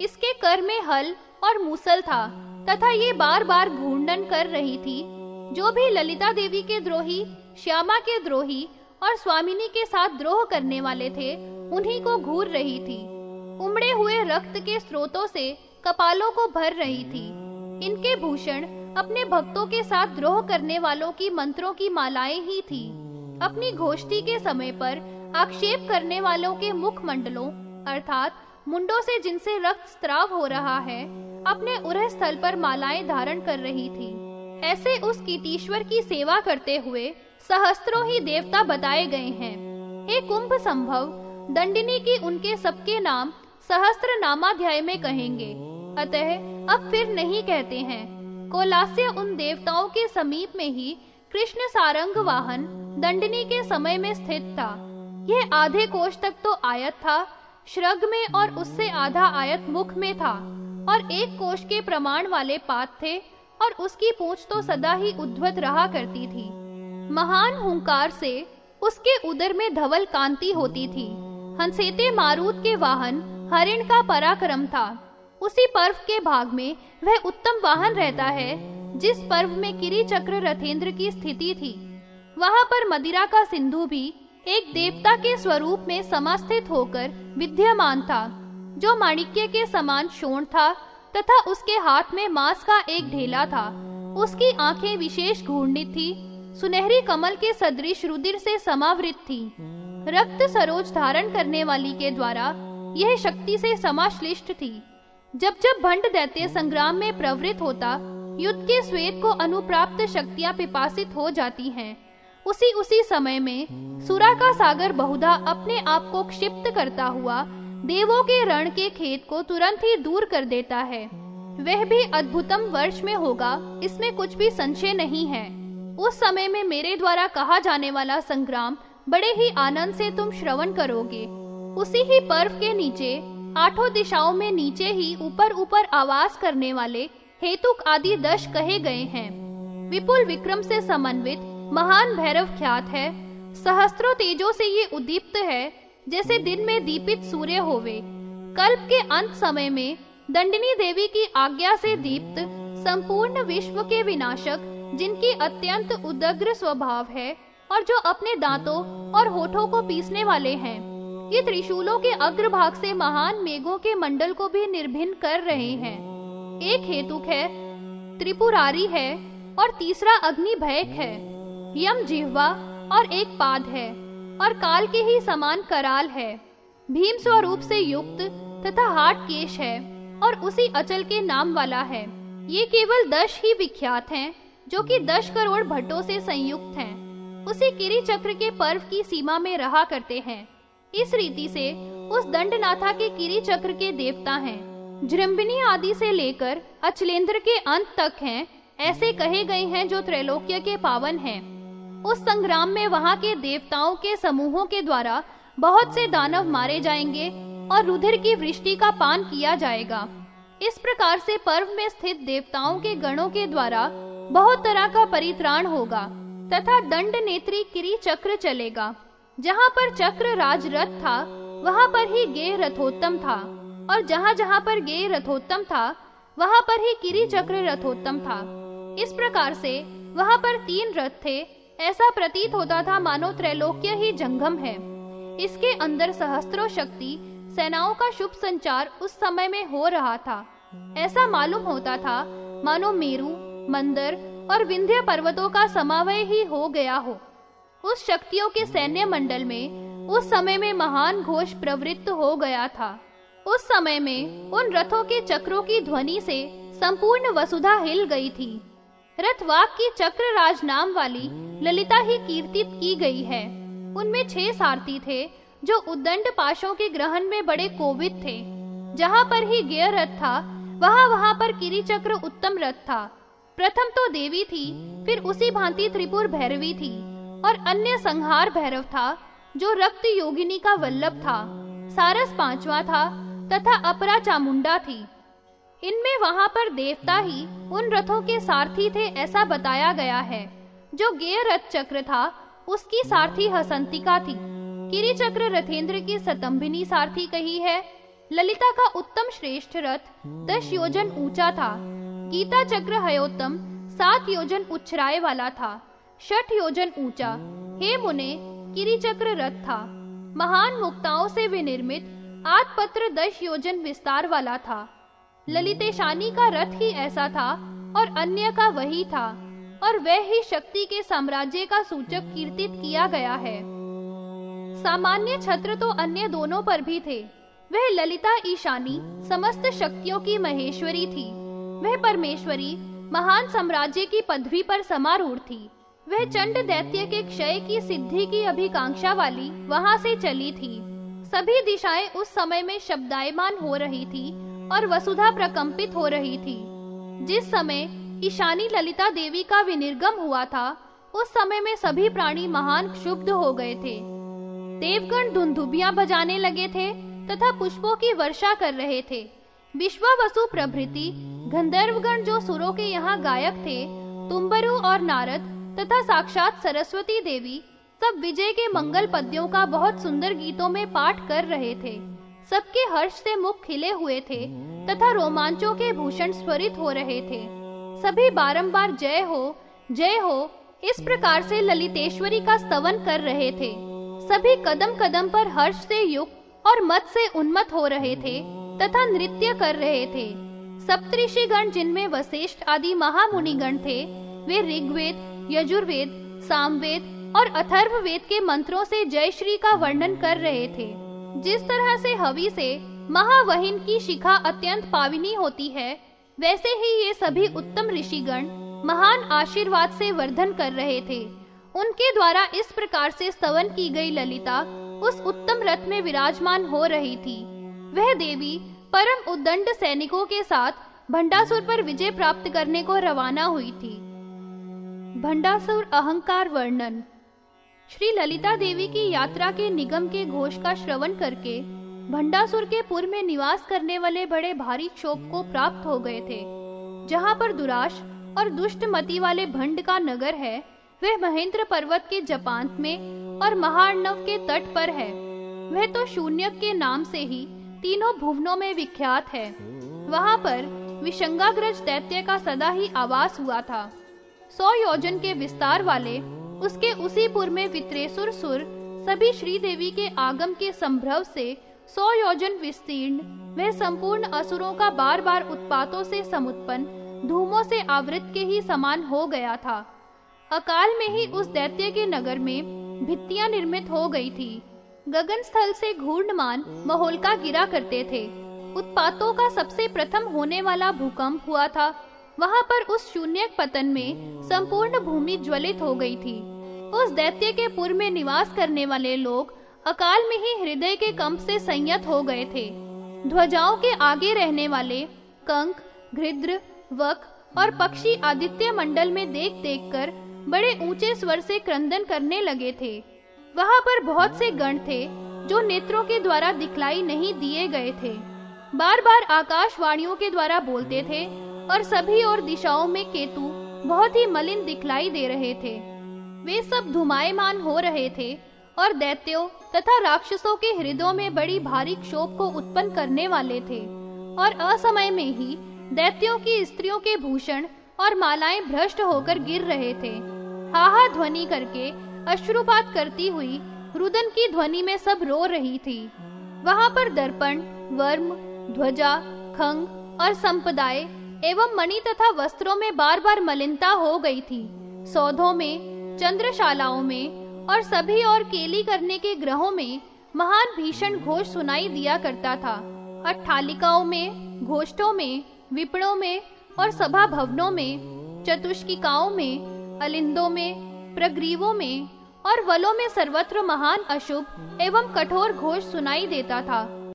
इसके कर में हल और मूसल था, तथा ये बार बार घूर्णन कर रही थी। जो भी ललिता देवी के द्रोही, श्यामा के द्रोही और स्वामिनी के साथ द्रोह करने वाले थे, उन्हीं को घूर रही थी। उमड़े हुए रक्त के स्रोतों से कपालों को भर रही थी। इनके भूषण अपने भक्तों के साथ द्रोह करने वालों की मंत्रों की मालाएँ ही थी। अपनी घोष्ठी के समय पर आक्षेप करने वालों के मुख मंडलों अर्थात मुंडों से जिनसे रक्त स्त्राव हो रहा है, अपने उरह स्थल पर मालाएँ धारण कर रही थी। ऐसे उस कीटीश्वर की सेवा करते हुए सहस्त्रों ही देवता बताए गए हैं। हे कुंभ संभव, दंडिनी की उनके सबके नाम सहस्त्र नामाध्याय में कहेंगे। अतः अब फिर नहीं कहते हैं। कोलास्य उन देवताओं के समीप में ही कृष्ण सारंग वाहन दंडनी के समय में स्थित था। यह आधे कोष तक तो आयत था श्रग में और उससे आधा आयत मुख में था और एक कोष के प्रमाण वाले पात थे और उसकी पूंछ तो सदा ही उद्वत रहा करती थी। महान हुंकार से उसके उदर में धवल कांति होती थी। हंसेते मारूत के वाहन हरिण का पराक्रम था। उसी पर्व के भाग में वह उत्तम वाहन रहता है, जिस पर्व में किरी चक्र रथेंद्र की स्थिति थी। वहाँ पर मदिरा का सिंधु भी एक देवता के स्वरूप में समास्थित होकर विद्यमान था, जो माणिक्य के समान शोण था तथा उसके हाथ में मांस का एक ढेला था। उसकी आँखें विशेष घूर्णित थी, सुनहरी कमल के सदृश रुधिर से समावृत थी। रक्त सरोज धारण करने वाली के द्वारा यह शक्ति से समाश्लिष्ट थी। जब जब भंड दैत्य संग्राम में प्रवृत्त होता, युद्ध के स्वेद को अनुप्राप्त शक्तियाँ पिपासित हो जाती हैं। उसी उसी समय में सुरा का सागर बहुधा अपने आप को क्षिप्त करता हुआ देवों के रण के खेत को तुरंत ही दूर कर देता है। वह भी अद्भुतम वर्ष में होगा, इसमें कुछ भी संशय नहीं है। उस समय में मेरे द्वारा कहा जाने वाला संग्राम बड़े ही आनंद से तुम श्रवण करोगे। उसी ही पर्व के नीचे, आठों दिशाओं में नीचे ही ऊपर ऊपर आवास करने वाले हेतुक आदि दश कहे गए हैं। विपुल विक्रम से समन्वित महान भैरव ख्यात है। सहस्त्रों तेजों से ये उदीप्त है, जैसे दिन में दीपित सूर्य होवे। कल्प के अंत समय में दंडिनी देवी की आज्ञा से दीप्त, संपूर्ण विश्व के विनाशक, जिनकी अत्यंत उदग्र स्वभाव है और जो अपने दांतों और होठों को पीसने वाले हैं, ये त्रिशूलों के अग्रभाग से महान मेघों के मंडल को भी निर्भिन्न कर रहे हैं। एक हेतुक है, त्रिपुरारी है और तीसरा अग्नि भयक है। यम जिह्वा और एक पाद है, और काल के ही समान कराल है। भीम स्वरूप से युक्त तथा हाट केश है, और उसी अचल के नाम वाला है। ये केवल दश ही विख्यात हैं, जो कि दस करोड़ भट्टों से संयुक्त हैं। उसी किरी चक्र के पर्व की सीमा में रहा करते हैं। इस रीति से उस दंडनाथा के किरी चक्र के देवता हैं। जृम्बिनी आदि से लेकर अचलेंद्र के अंत तक हैं, ऐसे कहे गए हैं जो त्रैलोक्य के पावन हैं। उस संग्राम में वहाँ के देवताओं के समूहों के द्वारा बहुत से दानव मारे जाएँगे और रुधिर की वृष्टि का पान किया जाएगा। इस प्रकार से पर्व में स्थित देवताओं के गणों के द्वारा बहुत तरह का परित्राण होगा, तथा दंड नेत्री किरी चक्र चलेगा। जहाँ पर चक्र राज रथ था, वहाँ पर ही गे रथोत्तम था, और जहाँ जहाँ पर गे रथोत्तम था, वहाँ पर ही किरी चक्र रथोत्तम था। इस प्रकार से वहाँ पर तीन रथ थे ऐसा प्रतीत होता था, मानो त्रैलोक्य ही जंगम है। इसके अंदर सहस्त्रों शक्ति, सेनाओं का शुभ संचार उस समय में हो रहा था। ऐसा मालूम होता था, मानो मेरू, मंदर और विंध्य पर्वतों का समावय ही हो गया हो। उस शक्तियों के सैन्य मंडल में उस समय में महान घोष प्रवृत्त हो गया था। उस समय में उन रथों के चक्रों की ध्वनि से संपूर्ण वसुधा हिल गई थी। रथवाक की चक्र राज नाम वाली ललिता ही कीर्तित की गई है। उनमें छह सारथी थे, जो उद्दंड पाशों के ग्रहण में बड़े कोविद थे। जहाँ पर ही गे रथ था, वहाँ वहाँ पर किरी चक्र उत्तम रथ था। प्रथम तो देवी थी, फिर उसी भांति त्रिपुर भैरवी थी, और अन्य संहार भैरव था, जो रक्त योगिनी का वल्लभ था। सारस पांचवा था, तथा अपरा चामुंडा थी। इनमें वहाँ पर देवता ही उन रथों के सारथी थे ऐसा बताया गया है। जो गेय रथ चक्र था, उसकी सारथी हसंतिका थी। किरी चक्र रथेंद्र की सतंभिनी सारथी कही है, ललिता का उत्तम श्रेष्ठ रथ दस योजन ऊँचा था। गीता चक्र हयोत्तम सात योजन उच्छराय वाला था। षठ योजन ऊँचा, हे मुने किरी चक्र रथ था। महान मुक्ताओं से विनिर्मित आठ पत्र दस योजन विस्तार वाला था। ललितेशानी का रथ ही ऐसा था और अन्य का वही था, और वह ही शक्ति के साम्राज्य का सूचक कीर्तित किया गया है। सामान्य छत्र तो अन्य दोनों पर भी थे। वह ललिता ईशानी, समस्त शक्तियों की महेश्वरी थी। वह परमेश्वरी, महान साम्राज्य की पदवी पर समारूढ़ थी। वह चंड दैत्य के क्षय की सिद्धि की अभिकांक्षा वाली वहाँ से चली थी। सभी दिशाएँ उस समय में शब्दायमान हो रही थी और वसुधा प्रकंपित हो रही थी। जिस समय ईशानी ललिता देवी का विनिर्गम हुआ था, उस समय में सभी प्राणी महान क्षुब्ध हो गए थे। देवगण धुंधुबियाँ बजाने लगे थे तथा पुष्पों की वर्षा कर रहे थे। विश्व वसु प्रभृति, गंधर्वगण जो सुरों के यहाँ गायक थे, तुम्बरु और नारद तथा साक्षात सरस्वती देवी सब विजय के मंगल पद्यों का बहुत सुंदर गीतों में पाठ कर रहे थे। सबके हर्ष से मुख खिले हुए थे तथा रोमांचों के भूषण स्वरित हो रहे थे। सभी बारंबार जय हो जय हो, इस प्रकार से ललितेश्वरी का स्तवन कर रहे थे। सभी कदम कदम पर हर्ष से युक्त और मत से उन्मत हो रहे थे तथा नृत्य कर रहे थे। सप्तऋषि गण जिनमें वशिष्ठ आदि महामुनि गण थे, वे ऋग्वेद, यजुर्वेद, सामवेद और अथर्ववेद के मंत्रों से जय श्री का वर्णन कर रहे थे। जिस तरह से हवि से महावहिन की शिखा अत्यंत पाविनी होती है, वैसे ही ये सभी उत्तम ऋषिगण महान आशीर्वाद से वर्धन कर रहे थे। उनके द्वारा इस प्रकार से स्तवन की गई ललिता उस उत्तम रथ में विराजमान हो रही थी। वह देवी परम उद्दंड सैनिकों के साथ भंडासुर पर विजय प्राप्त करने को रवाना हुई थी। भंडासुर अहंकार वर्णन श्री ललिता देवी की यात्रा के निगम के घोष का श्रवण करके भंडासुर के पुर में निवास करने वाले बड़े भारी क्षोभ को प्राप्त हो गए थे। जहाँ पर दुराश और दुष्ट मती वाले भंड का नगर है, वह महेंद्र पर्वत के जपांत में और महार्णव के तट पर है। वह तो शून्य के नाम से ही तीनों भुवनों में विख्यात है। वहाँ पर विशंगाग्रज दैत्य का सदा ही आवास हुआ था। सौ योजन के विस्तार वाले उसके उसी पुर में वित्रेसुर सुर, सभी श्रीदेवी के आगम के संभ्रव से सौ योजन विस्तीर्ण, वह संपूर्ण असुरों का बार बार उत्पातों से समुत्पन्न, धूमों से आवृत के ही समान हो गया था। अकाल में ही उस दैत्य के नगर में भित्तियाँ निर्मित हो गई थी। गगन स्थल से घूर्णमान महोलका गिरा करते थे। उत्पातों का सबसे प्रथम होने वाला भूकंप हुआ था वहाँ पर उस शून्य पतन में संपूर्ण भूमि ज्वलित हो गई थी। उस दैत्य के पुर में निवास करने वाले लोग अकाल में ही हृदय के कंप से संयत हो गए थे। ध्वजाओं के आगे रहने वाले कंक, घृद्र, वक और पक्षी आदित्य मंडल में देख देख कर बड़े ऊँचे स्वर से क्रंदन करने लगे थे। वहाँ पर बहुत से गण थे जो नेत्रों के द्वारा दिखलाई नहीं दिए गए थे। बार बार आकाशवाणियों के द्वारा बोलते थे और सभी और दिशाओं में केतु बहुत ही मलिन दिखलाई दे रहे थे। वे सब धुमायमान हो रहे थे और दैत्यों तथा राक्षसों के हृदयों में बड़ी भारी क्षोभ को उत्पन्न करने वाले थे। और असमय में ही दैत्यों की स्त्रियों के भूषण और मालाएँ भ्रष्ट होकर गिर रहे थे। हाहा ध्वनि करके अश्रुपात करती हुई रुदन की ध्वनि में सब रो रही थी। वहाँ पर दर्पण, वर्म, ध्वजा, खंग और संपदाय एवं मणि तथा वस्त्रों में बार बार मलिनता हो गई थी। सौधों में, चंद्रशालाओं में और सभी और केली करने के ग्रहों में महान भीषण घोष सुनाई दिया करता था। अट्ठालिकाओं में, घोष्टों में, विपणों में और सभा भवनों में, चतुष्किकाओं में, अलिंदों में, प्रग्रीवों में और वलों में सर्वत्र महान अशुभ एवं कठोर घोष सुनाई देता था।